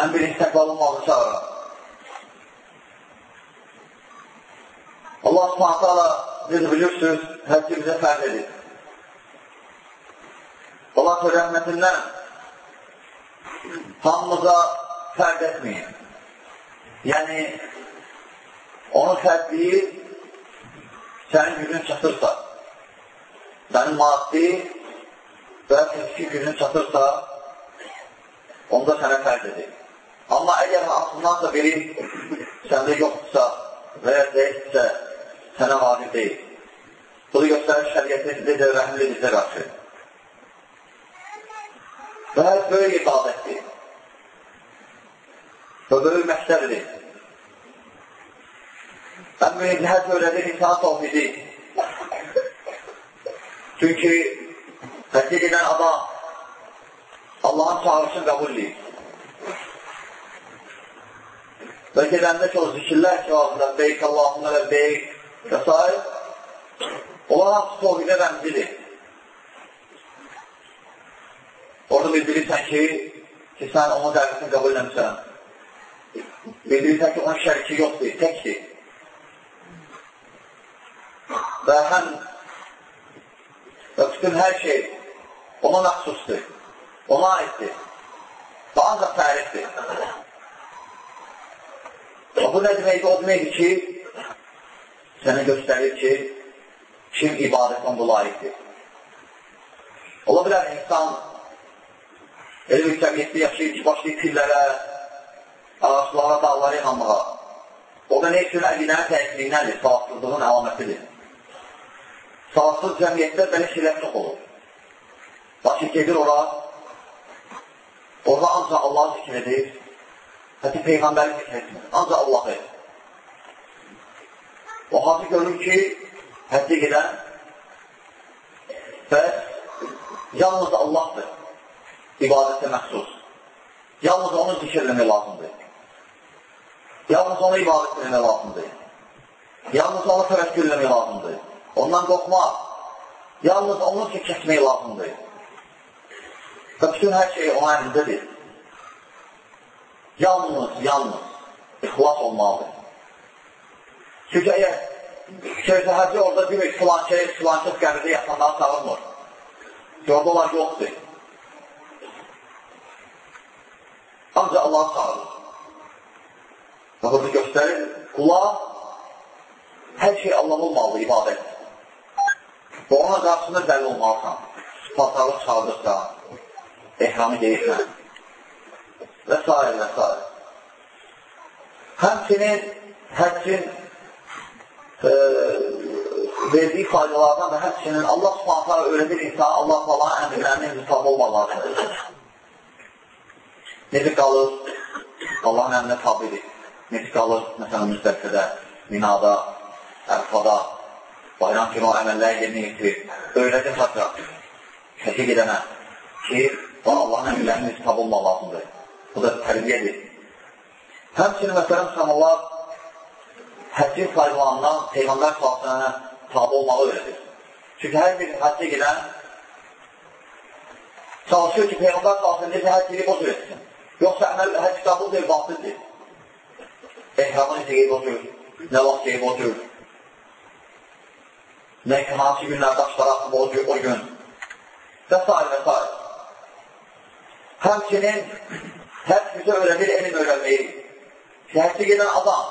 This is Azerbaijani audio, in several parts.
ən birinci təqvalı malı çağırar. Allah subhanətə ala, siz bilirsiniz, həcci bizə fərq edir. Allah rəhmətindən hamımıza fərq etməyin. Yəni, onun fərqliyi sənin gücün çatırsa, sənin maddi və fiziki gücün çatırsa, onda sənə fərq edir. Amma əgər hansındansa biri səndə yoxdursa və ya zəyifdirsə, sənə vacib deyil. Bunu göstərir şəriyyətin necə rəhmli bizə qarşı. Və böyük ibadətdir. Və böyük məqsədidir. Ən mühüm hər öyrədir insan tohidi. Çünki Həcc edən adam Allahın çağırışını qəbul edir. Və gedəndə ki, o zikirlər ki, ağzında beyk, Allahümə və beyk və s. Onlar hamısı tohidə rəmzidir. Orada bildirirsən ki, ki, sən onun dəvətini qəbul eləmişsən. Bildirirsən ki, onun şəriki yoxdur, təkdir. Və həm və bütün hər şey ona məxsusdur, ona aiddir və ancaq tərifdir. Və bu nə deməkdir? O deməkdir ki, sənə göstərir ki, kim ibadətən bu layiqdir. Ola bilər insan elə bir təbiyyətdə yaşayır ki, başlayır pillərə, ağaçlara, dağlara inanmağa. O da nə üçün əlinə təhsilindəndir, savadsızlığın əlamətidir. Savadsız cəmiyyətdə belə şeylər çox olur. Lakin gedir ora, orada ancaq Allah zikr edir, hətta Peyğəmbəri zikr etmir, ancaq Allahı. O hacı görür ki, həcci gedən və yalnız Allahdır, ibadətə məxsus. Yalnız onu zikr eləmək lazımdır. Yalnız onu ibadət eləmək lazımdır. Yalnız onu təvəkkül eləmək lazımdır. Ondan qorxmaq, yalnız onun üçün kəsmək lazımdır. Və bütün hər şey onun əlindədir. Yalnız, yalnız ixlas olmalıdır. Çünki əgər şəhərci orada demir, filankə, filankə qəbirdə yatanları çağırmır. Ki, orada onlar yoxdur. Ancaq Allah çağırır. Və burada göstərir, qulaq hər şey Allah olmalıdır, ibadət. Və ona qarşısında dəli olmalısan. Patarlıq çaldırsa, ehramı deyirsən və s. və s. Həmçinin həccin e, verdiyi faydalardan da həmçinin Allah subhanətə öyrədir insan Allah falan əmrlərinin müsabı olmalarıdır. Necə qalır? Allahın əmrinə tabidir. Necə qalır? Məsələn, müstəqsədə, minada, ərfada, bayram kimi o əməlləri yerinə yetirir. Öyrədir hacca, həcə gedənə ki, Allahın əmrlərinin müsabı olmaq lazımdır. Bu da tərbiyyədir. Həmçinin məsələn, müsəlmanlar həccin faydalarından Peyğəmbər salsana tabi olmağı öyrədir. Çünki hər bir həccə gedən çalışır ki, Peyğəmbər salsın, necə həcc edib otur etsin. Yoxsa əməl həcc qəbul deyil, batıldır. Ehramı necə qeyb otur, nə vaxt qeyb otur, nə ki, hansı günlərdə açlar atıb o, o gün və s. və s. Həmçinin həcc bizə öyrənir, elm öyrənməyi. Həccə gedən adam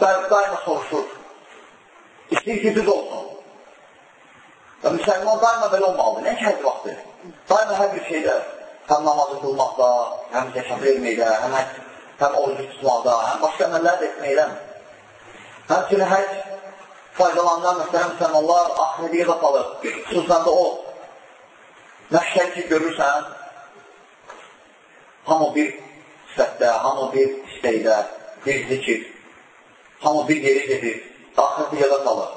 daima soruşur. İstəyir ki, düz olsun. Və müsəlman daima belə olmalıdır. Nə ki, həcc vaxtı? Daima hər bir şeydə, həm namazı qılmaqda, həm zəkat verməkdə, həm, həm orucu tutmaqda, həm başqa əməllər də etməkdə. Həmçinin həcc faydalanan müstərəm müsəlmanlar ahirədiyə də qalır. Xüsusən də o məhşər ki, görürsən, hamı bir sifətdə, hamı bir istəkdə, bir zikir, hamı bir yeri gedir, ahirəti yada qalır.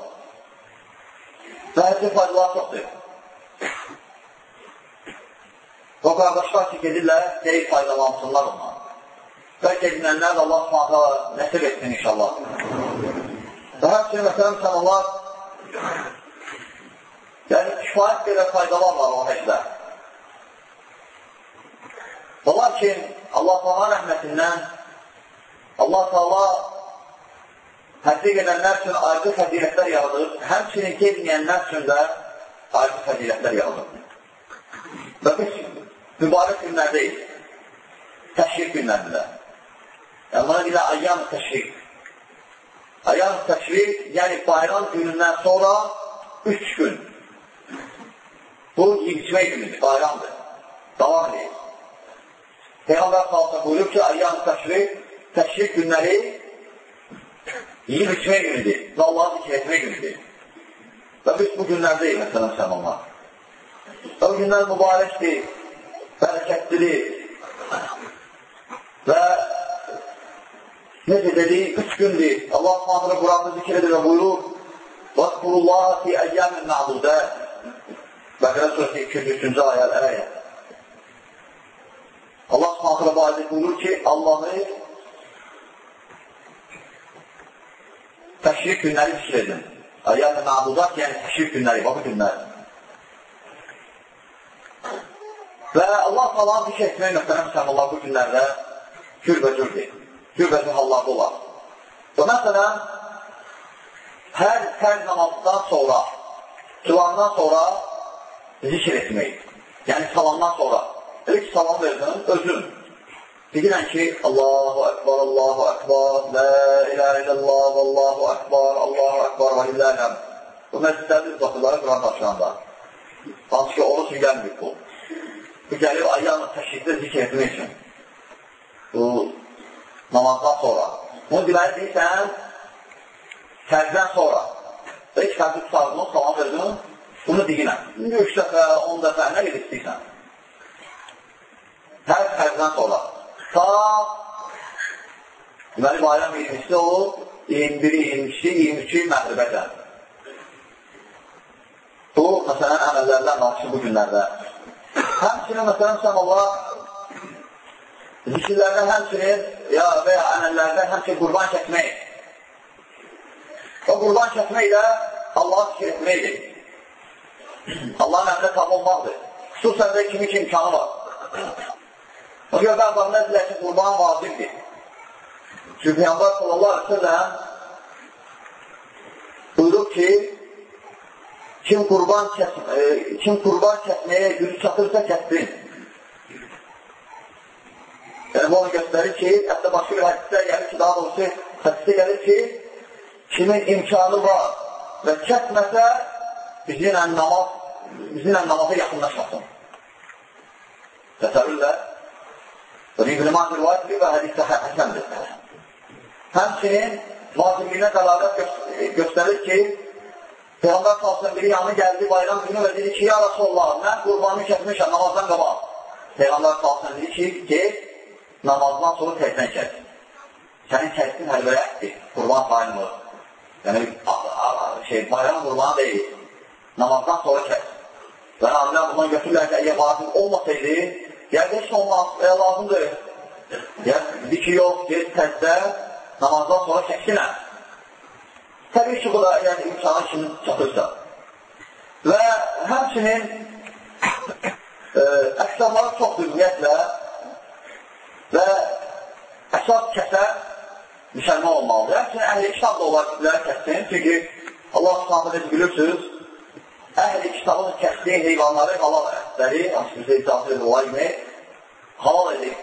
Və həccin faydaları çoxdur. O qardaşlar ki, gedirlər, deyil faydalansınlar ondan. Bəlkə dinlənlər də Allah s.ə. nəsib etsin inşallah. Və həmçinin məsələn müsəlmanlar yəni kifayət qədər faydalar var o həcdə. Və lakin Allah s.ə. rəhmətindən Allah s.ə. Həccə gedənlər üçün ayrı fəzilətlər yaradır, həmçinin gedməyənlər üçün də ayrı fəzilətlər yaradır. Və biz mübarək günlərdəyik, təşrik günlərində. Yəni, buna deyilər ayyam təşrik. Ayyam təşrik, yəni bayram günündən sonra üç gün. Bu, yiyişmək günüdür, bayramdır. Davam edir. Peyğəmbər salsa buyurub ki, ayyam təşrik, təşrik günləri yiyib içmək günüdür və Allahı zikr etmək günüdür. Və biz bu günlərdəyik, məsələn, müsəlmanlar. Və bu günlər mübarəkdir, bərəkətlidir və necə dedik, üç gündür. Allah s.ə. Quranda zikr edir və buyurur, وَذْكُرُ اللّٰهَ فِي اَيَّامٍ مَعْدُودَ Bəqərə surəsi 203-cü ayəl əyə. Allah s.ə. bu ayədə buyurur ki, Allahı təşrik günləri fikir edin. Əyyam-ı məbudat, yəni təşrik günləri, bax bu günlər. Və Allah salam fikir etmək mühtərəm müsəlmanlar bu günlərdə cürbəcürdür. Cürbəcür hallarda olar. Və məsələn, hər fərz namazdan sonra, filandan sonra zikr etmək. Yəni salamdan sonra. Ki, salam verdin, özün. Bilirən ki, Allahu Ekber, Allahu Ekber, La ilahe illallah, Allahu Ekber, Allahu Ekber və illələm. Bu məscidlərin uzatırları Quran daşlarında. Hansı ki, üçün gəlmir bu. Bu gəlir ayyanla təşrikdə zikr etmək üçün. Bu namazdan sonra. Bunu deməli deyirsən, fərzdən sonra. İki fərzi tutarını, salam verdin, bunu deyinəm. Üç dəfə, on dəfə, nə qədər istəyirsən. Hər fərzdən sonra ta deməli, bayram 20-si olub, 21-i, 22-si, 23-i məğribəcən. Bu, məsələn, əməllərdən naşır bu günlərdə. Həmçinin, məsələn, sən Allah zikirlərdə həmçinin ya, və ya əməllərdə həmçinin qurban çəkmək. O qurban çəkmək də Allah'a zikir etməkdir. Allahın əmrə tabi olmaqdır. Xüsusən də kimi ki imkanı var. O görə bəzən dedilər ki, qurban vacibdir. Çünki Peyyambar sallallahu aleyhi ve sellem buyurub ki, kim qurban, kəs, e, kim qurban kəsməyə gücü çatırsa kəssin. Yəni, bu onu göstərir ki, hətta başqa bir hədisdə gəlir ki, daha doğrusu hədisdə gəlir ki, kimin imkanı var və kəsməsə, bizimlə namaz, bizimlə namaza yaxınlaşmasın. Təsəvvürlər. Və İbn-i Mahir rivayət və hədisdə həsəndir. Həmçinin vacibliyinə dəlalət göstərir ki, Peyğəmbər salsın biri yanı gəldi bayram günü və dedi ki, ya Rasulullah, mən qurbanı kəsmişəm namazdan qabaq. Peyğəmbər salsın dedi ki, gez, namazdan sonra təkdən kəs. Sənin kəsin həlvəyətdir, qurban sayılmır. Yəni, şey, bayram qurbanı deyil, namazdan sonra kəs. Və alimlər bundan götürürlər ki, əgər vacib olmasaydı, Heç olmaz, e, lazımdır. Bir ki, yox, gez təzdə, namazdan sonra çəksinə. Təbii ki, bu da yəni, imkanı kimi çatırsa. Və həmçinin e, əksarları çoxdur ümumiyyətlə və əsas kəsə müsəlman olmalıdır. Həmçinin əhli kitab da olar ki, kəssin. Çünki Allah necə bilirsiniz, əhli kitabın kəsdiyi heyvanları halal ətləri, bizə icazə edir, olar kimi, halal edir.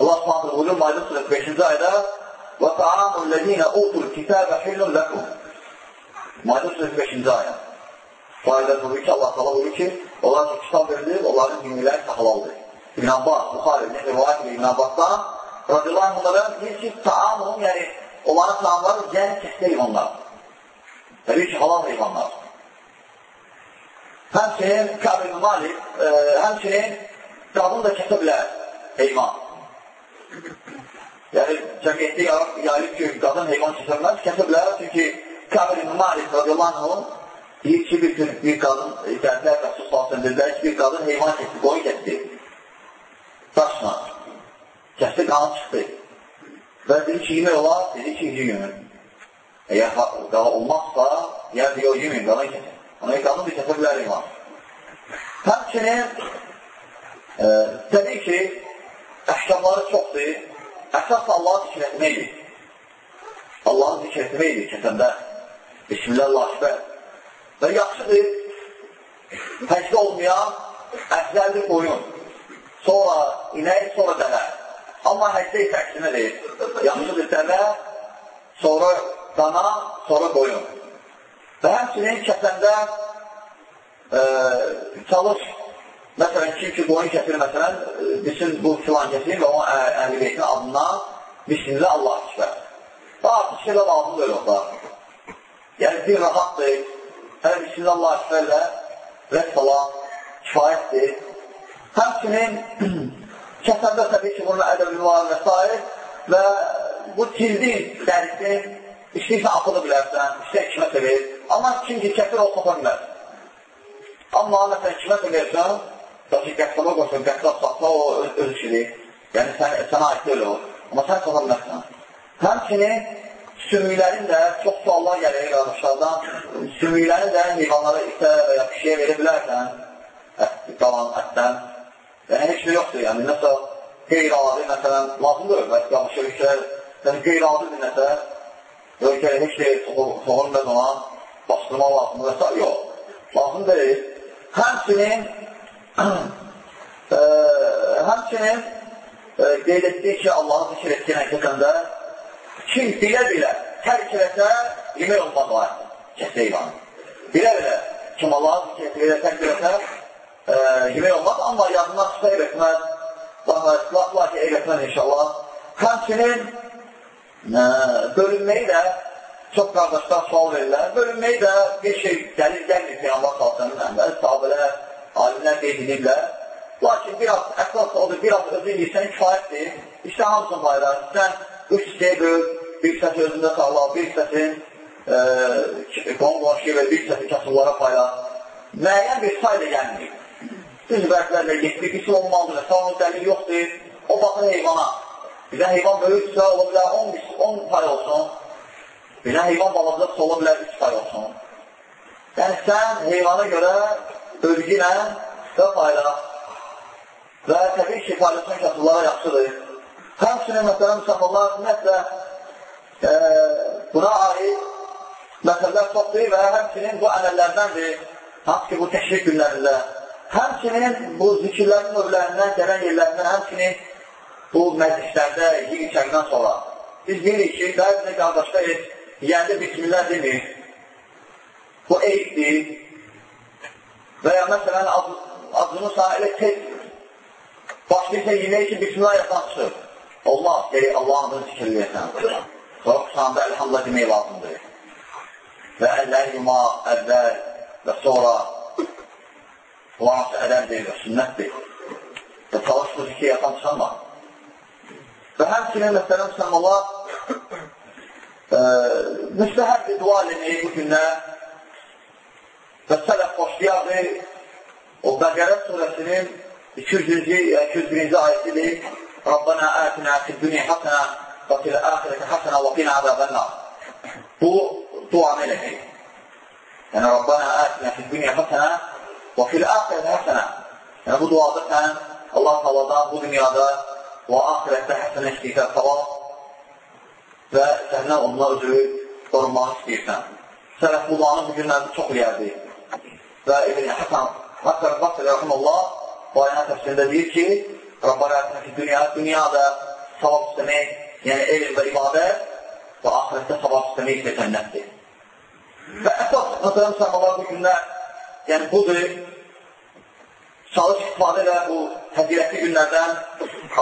Allah subhanətə buyurur, Mayda surəsi 5-ci ayda ta'amul ləzinə utul kitəbə hillun ləkum. Mayda surəsi 5-ci ayə. Bu ayda buyurur ki, Allah tala buyurur ki, onlar ki, kitab verilir, onların dinliləri halaldır. İbn Abbas, Buxarə, rivayət edir İbn Abbasdan, radiyallahu anhların deyir ki, taamın, yəni onların taamları yəni kəsdə heyvanlar. Təbii ki, halal heyvanlar. Həmçinin Kəb-i Malik, e, həmçinin qadın da kəsə bilər heyvan. yəni, cəmiyyətdə yayılıb ki, qadın heyvan kəsə bilər, kəsə bilər, çünki Kəb-i Malik radiyallahu anh deyir ki, bir gün bir qadın, gəlsə Rəsul Salsın dedilər ki, bir qadın heyvan kəsdi, qoyun kəsdi. Daşla. Kəsdi, qanı çıxdı. Və dedi ki, yemək olar, dedi ki, yemin. Əgər qala olmazsa, yəni yox, yemin, qala kəsin. Ona bir kəsə bilər iman. Həmçinin, e, təbii ki, əhkamları çoxdur. Əsas Allahı zikr etməkdir. Allahı zikr etməkdir kəsəndə. Bismillahirrahmanirrahim. Və yaxşıdır, həcdə olmayan əfzəldir qoyun. Sonra inək, sonra dəvə. Amma həcdə isə əksinədir. Yaxşıdır dəvə, sonra dana, sonra qoyun. Və həmçinin kəsəndə e, çalış, məsələn, kim ki, qoyun kəsir, məsələn, desin bu filan kəsin və onun əhl-i beytin adından bismillah Allah işlər. Və artıq şeylə lazım deyil orada. Yəni, bir rahatdır, hələ bismillah işlərlə və salam kifayətdir. Həmçinin kəsəndə təbii ki, bunun ədəbi var və s. və bu cildin dərisi istəyirsən apıda bilərsən, istəyir kimə sevir. Amma kim ki, kəsir o sata bilər. Amma məsələn, kimə sevirsən, da ki, qəssaba qoşun, qəssab satsa o öz, öz işidir. Yəni, sən, sənə aid deyil o. Amma sən bilərsən. Həmçinin sümüklərin də çox suallar gəlir qardaşlardan. Sümüklərin də heyvanlara itə və ya pişiyə verə bilərsən, qalan ətdən. Yəni, heç nə yoxdur, yəni, nəsə qeyri-adi, məsələn, lazımdır, bəs qamışır işlər, yəni, qeyri-adidir nəsə, ölkədə heç şey soğulmaz ona, bastırma lazımdır və s. Yox, lazım deyil. Həmçinin, e, həmçinin e, qeyd etdik ki, Allahı zikr etkinə kəsəndə, kim bilə-bilə tərk eləsə, yemək olmaz var, kəsə imanı. Bilə-bilə, kim Allahı zikr etkinə tərk eləsə, e, yemək olmaz, amma yadından çıxsa elətməz, lakin elətməz inşallah. Həmçinin e, bölünməyi də çox qardaşlar sual verirlər. Bölünməyi də bir şey dəlil gəlmir Peyyambar salsının əmrə, sahabələr, alimlər qeyd edirlər. Lakin biraz, əsas odur, biraz özün yiysən kifayətdir. İşte hamısını bayrar. Sən üç hissəyə böl, bir hissəsi özündə sağla, bir hissəsin e, qon-qonşuya və bir hissəsi kasıblara paylar. Müəyyən bir sayda gəlməyib düz vərdlərlə getdik, isim olmalıdır, sağlık dəlil yoxdur, o baxır heyvana. Bizə heyvan böyüksə, ola bilər 10, 10 pay olsun, bizə heyvan balazlıqsa ola bilər 3 pay olsun. Yəni, sən heyvana görə bölgünə və payla və təbii ki, paylaşan kasıblara yaxşıdır. Həmçinin, məsələn, müsəlmanlar, ümumiyyətlə, e, buna aid məsələlər çoxdur və həmçinin bu əməllərdəndir, hansı ki, bu təşrik günlərində Həmçinin bu zikirlərin növlərindən, gələn yerlərindən, həmçinin bu məclislərdə yiyir içərindən sonra biz deyirik ki, bəzi qardaşlar yiyəndə bismillah demir. Bu eyibdir. Və ya məsələn, acını sana elə tez başlayırsan yemək ki, bismillah yatan çıxır. Olmaz, geri Allahın adını zikirləyəsən. Sonra qusanda əlhamdülillah demək lazımdır. Və əllər yumaq, əvvəl və sonra Qulaq ədəmdir və sünnətdir. Və çalış bu zikri yatan çıxanma. Və həmçinin məsələn müsəlmanlar e, مستحب دوال اللي قلنا فسلق وصياغي وبقرت سورة سنين يشوف جنزي يشوف جنزي ربنا آتنا في الدنيا حسنة وفي الآخرة حسنة وقنا عذاب النار. تو تو عملك يعني ربنا آتنا في الدنيا حسنة وفي الآخرة حسنة. يعني بدو واضحا الله تعالى بدنيا دار وآخرة حسنة اشتكى الثواب və səndən onunla özü qorunmaq istəyirsən. Sələf bu günlərdə çox eləyərdi. Və İbn Həsən Həsən Basri Rəhməllah bu ayına təfsirində deyir ki, Rabbana ətinə fi dünya, dünyada savab istəmək, yəni elm və ibadət və axirətdə savab istəmək isə cənnətdir. Və əsas, məsələn, müsəlmanlar bu gündə, yəni budur, çalış istifadə elə bu həzirətli günlərdən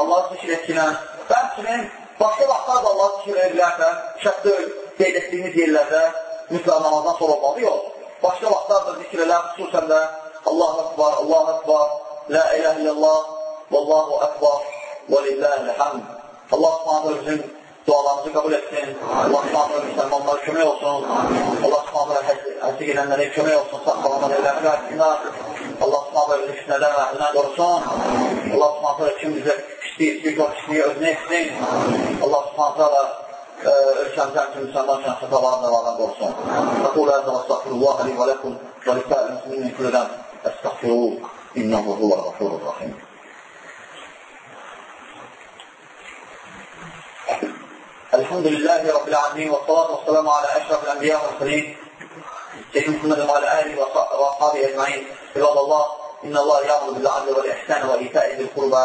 Allah zikr etsinən və həmçinin başqa vaxtlar da Allah edə bilərsən, şəhdə qeyd etdiyimiz yerlərdə mütləq namazdan sonra olmalı yox. Başqa vaxtlar da zikr elə, xüsusən də Allah-u Akbar, Allah-u Akbar, La ilahe illallah, Wallahu Akbar, və lillahi hamd. Allah subhanətə bizim dualarımızı qəbul etsin. Allah subhanətə müsəlmanlara kömək olsun. Allah subhanətə həcci gedənlərə kömək olsun. Salamat eləmək qayıtsınlar. Allah subhanətə bizi fitnədən və əhlindən qorusun. Allah subhanətə kim bizə pisliyi, istəyir, o pisliyi özünə etsin. Allah subhanətə ölkəmizdən kimi müsəlman üçün xətalarını vardan qorusun. Aqul əzə və estağfirullah li və ləkum və lisəl müslimin kullədən estağfiruq. İnnəhu huvə rəfurur rahim. الحمد لله رب العالمين والصلاة والسلام على أشرف الأنبياء والمرسلين سيدنا محمد وعلى آله وأصحابه أجمعين عباد الله إن الله يأمر بالعدل والإحسان وإيتاء ذي القربى